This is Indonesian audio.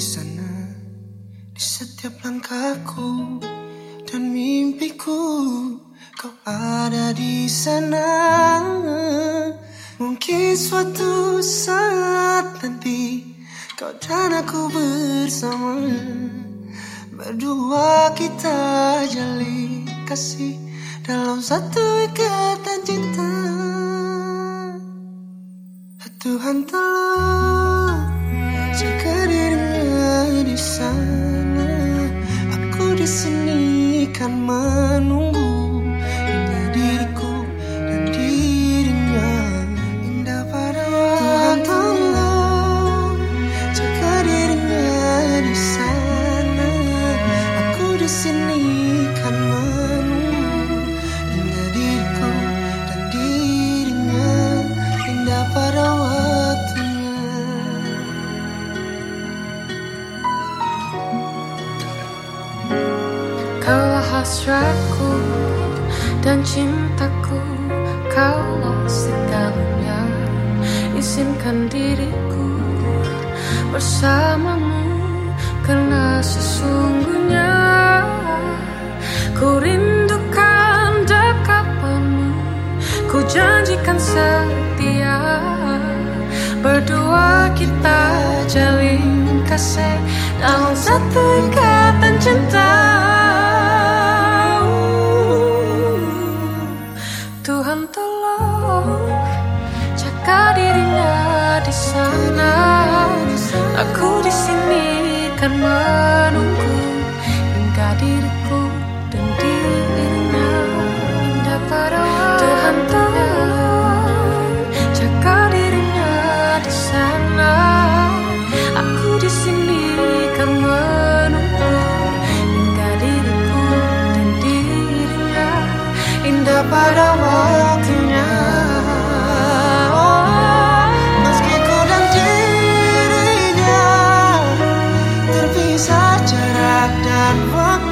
sana di setiap langkahku dan mimpiku kau ada di sana. Mungkin suatu saat nanti kau dan aku bersama berdua kita jalin kasih dalam satu ikatan cinta. Tuhan tolong di sini kan menunggu Kaulah hasratku dan cintaku Kaulah segalanya. Izinkan diriku bersamamu Karena sesungguhnya Ku rindukan dekapanmu. Ku janjikan setia Berdua kita jalin kasih. Dalam satu ikatan sana Aku di sini kan menunggu Hingga diriku dan dirinya Indah pada Tuhan Tuhan Jaga dirinya di sana. Aku di sini kan menunggu Hingga diriku dan dirinya Indah pada 我